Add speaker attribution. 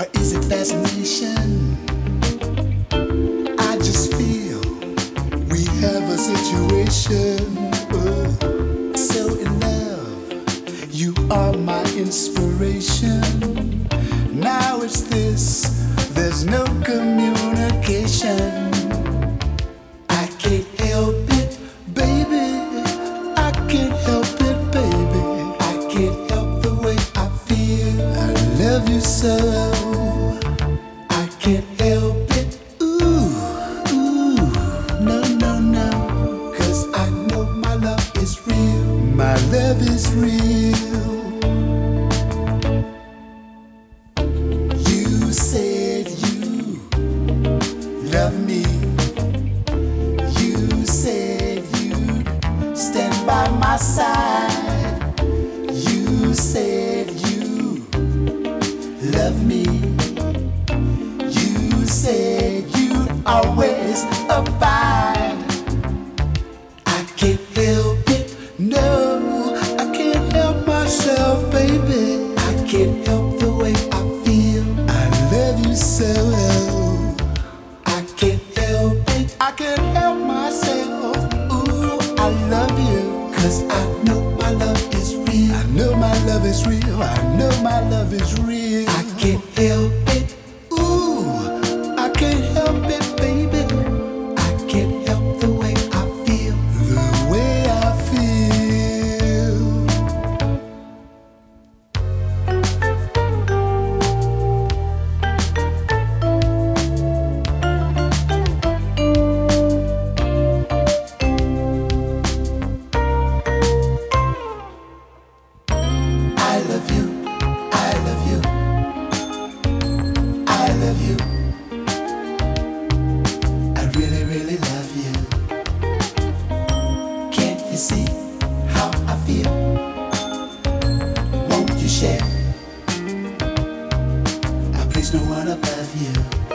Speaker 1: or is it fascination? I just feel we have a situation. So in love, you are my inspiration. Now it's this, there's no communication. Side. You said you love me. You said you'd always abide. I can't help it, no, I can't help myself, baby. I can't help the way I feel. I love you so. Well. I can't help it, I can't help myself. Ooh, I love you. Cause I know my love is real. I know my love is real. I know my love is real. I can't help it. share. I place no one above you.